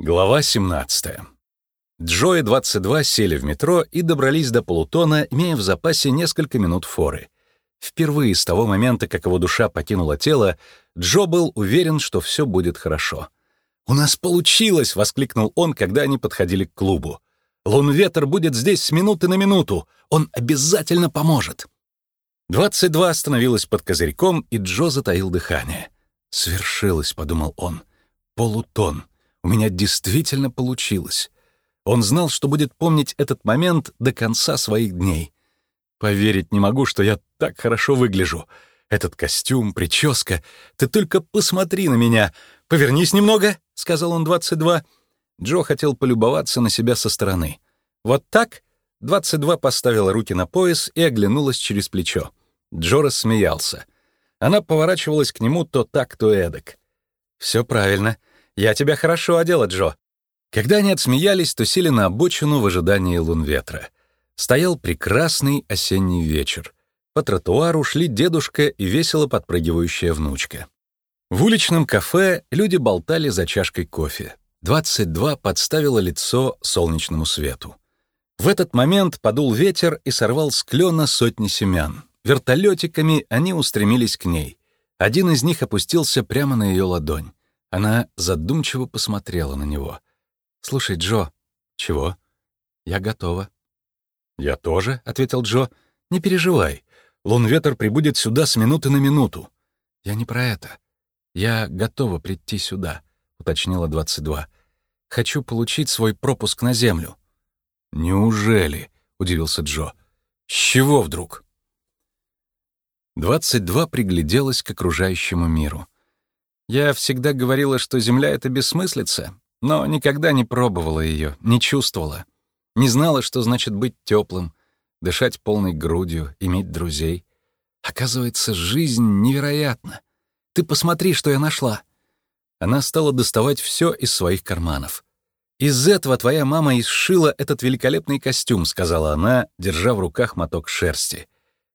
Глава 17. Джо и 22 сели в метро и добрались до полутона, имея в запасе несколько минут форы. Впервые с того момента, как его душа покинула тело, Джо был уверен, что все будет хорошо. «У нас получилось!» — воскликнул он, когда они подходили к клубу. «Лунветер будет здесь с минуты на минуту! Он обязательно поможет!» 22 остановилась под козырьком, и Джо затаил дыхание. «Свершилось», — подумал он. «Полутон. У меня действительно получилось». Он знал, что будет помнить этот момент до конца своих дней. «Поверить не могу, что я так хорошо выгляжу. Этот костюм, прическа. Ты только посмотри на меня. Повернись немного», — сказал он 22. Джо хотел полюбоваться на себя со стороны. «Вот так?» 22 поставила руки на пояс и оглянулась через плечо. Джо рассмеялся. Она поворачивалась к нему то так, то эдак. «Все правильно. Я тебя хорошо одела, Джо». Когда они отсмеялись, то сели на обочину в ожидании лун ветра. Стоял прекрасный осенний вечер. По тротуару шли дедушка и весело подпрыгивающая внучка. В уличном кафе люди болтали за чашкой кофе. 22 подставило лицо солнечному свету. В этот момент подул ветер и сорвал с клена сотни семян. Вертолетиками они устремились к ней. Один из них опустился прямо на ее ладонь. Она задумчиво посмотрела на него. «Слушай, Джо». «Чего?» «Я готова». «Я тоже», — ответил Джо. «Не переживай. Лунветер прибудет сюда с минуты на минуту». «Я не про это. Я готова прийти сюда», — уточнила 22. «Хочу получить свой пропуск на Землю». «Неужели?» — удивился Джо. «С чего вдруг?» 22 пригляделась к окружающему миру. Я всегда говорила, что Земля — это бессмыслица, но никогда не пробовала ее, не чувствовала. Не знала, что значит быть теплым, дышать полной грудью, иметь друзей. Оказывается, жизнь невероятна. Ты посмотри, что я нашла. Она стала доставать все из своих карманов. «Из этого твоя мама и сшила этот великолепный костюм», — сказала она, держа в руках моток шерсти.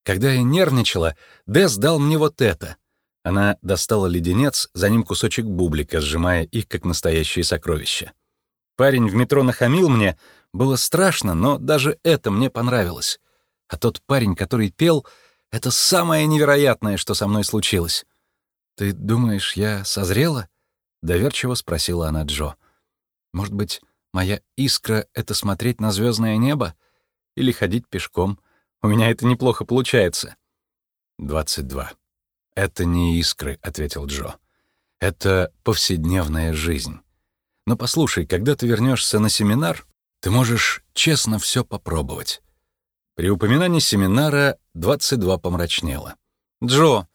Когда я нервничала, Дэс дал мне вот это. Она достала леденец, за ним кусочек бублика, сжимая их, как настоящие сокровища. Парень в метро нахамил мне. Было страшно, но даже это мне понравилось. А тот парень, который пел, — это самое невероятное, что со мной случилось. «Ты думаешь, я созрела?» — доверчиво спросила она Джо. «Может быть, моя искра — это смотреть на звездное небо? Или ходить пешком?» У меня это неплохо получается». «22. Это не искры», — ответил Джо. «Это повседневная жизнь. Но послушай, когда ты вернешься на семинар, ты можешь честно все попробовать». При упоминании семинара 22 помрачнело. «Джо,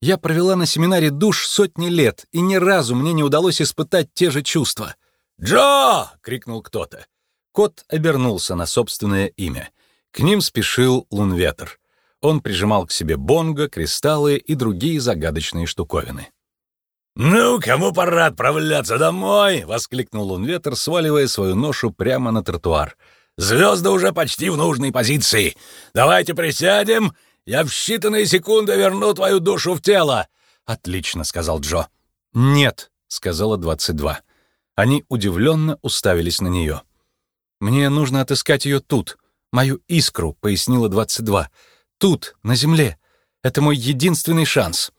я провела на семинаре душ сотни лет, и ни разу мне не удалось испытать те же чувства». «Джо!» — крикнул кто-то. Кот обернулся на собственное имя. К ним спешил Лунветер. Он прижимал к себе бонго, кристаллы и другие загадочные штуковины. «Ну, кому пора отправляться домой?» — воскликнул Лунветер, сваливая свою ношу прямо на тротуар. «Звезды уже почти в нужной позиции. Давайте присядем. Я в считанные секунды верну твою душу в тело». «Отлично», — сказал Джо. «Нет», — сказала 22. Они удивленно уставились на нее. «Мне нужно отыскать ее тут», «Мою искру», — пояснила 22. «Тут, на земле. Это мой единственный шанс».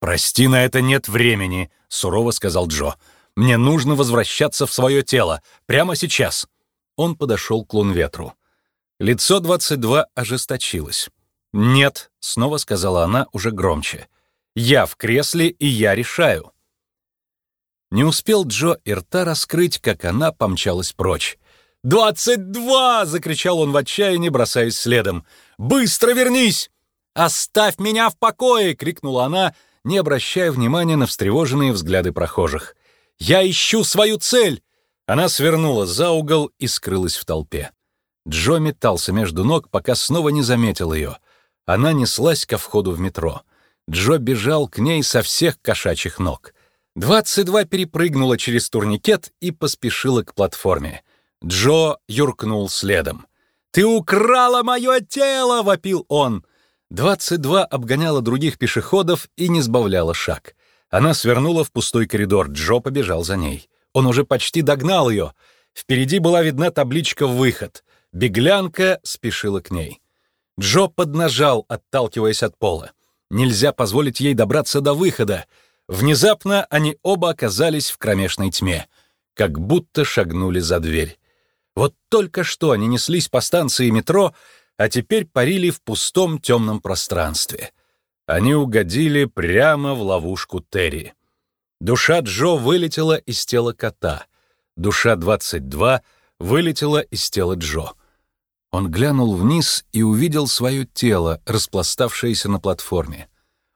«Прости, на это нет времени», — сурово сказал Джо. «Мне нужно возвращаться в свое тело. Прямо сейчас». Он подошел к лунветру. Лицо 22 ожесточилось. «Нет», — снова сказала она уже громче. «Я в кресле, и я решаю». Не успел Джо и рта раскрыть, как она помчалась прочь. «Двадцать два!» — закричал он в отчаянии, бросаясь следом. «Быстро вернись!» «Оставь меня в покое!» — крикнула она, не обращая внимания на встревоженные взгляды прохожих. «Я ищу свою цель!» Она свернула за угол и скрылась в толпе. Джо метался между ног, пока снова не заметил ее. Она неслась ко входу в метро. Джо бежал к ней со всех кошачьих ног. Двадцать два перепрыгнула через турникет и поспешила к платформе. Джо юркнул следом. «Ты украла мое тело!» — вопил он. 22 обгоняла других пешеходов и не сбавляла шаг. Она свернула в пустой коридор, Джо побежал за ней. Он уже почти догнал ее. Впереди была видна табличка «Выход». Беглянка спешила к ней. Джо поднажал, отталкиваясь от пола. Нельзя позволить ей добраться до выхода. Внезапно они оба оказались в кромешной тьме, как будто шагнули за дверь. Вот только что они неслись по станции метро, а теперь парили в пустом темном пространстве. Они угодили прямо в ловушку Терри. Душа Джо вылетела из тела кота. Душа 22 вылетела из тела Джо. Он глянул вниз и увидел свое тело, распластавшееся на платформе.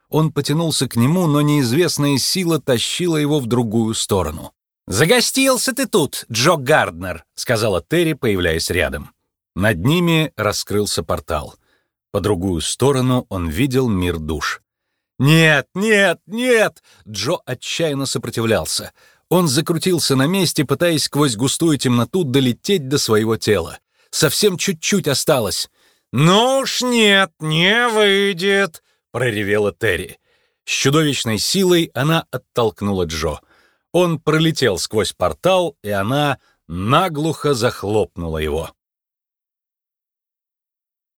Он потянулся к нему, но неизвестная сила тащила его в другую сторону. «Загостился ты тут, Джо Гарднер», — сказала Терри, появляясь рядом. Над ними раскрылся портал. По другую сторону он видел мир душ. «Нет, нет, нет!» Джо отчаянно сопротивлялся. Он закрутился на месте, пытаясь сквозь густую темноту долететь до своего тела. Совсем чуть-чуть осталось. «Ну уж нет, не выйдет!» — проревела Терри. С чудовищной силой она оттолкнула Джо. Он пролетел сквозь портал, и она наглухо захлопнула его.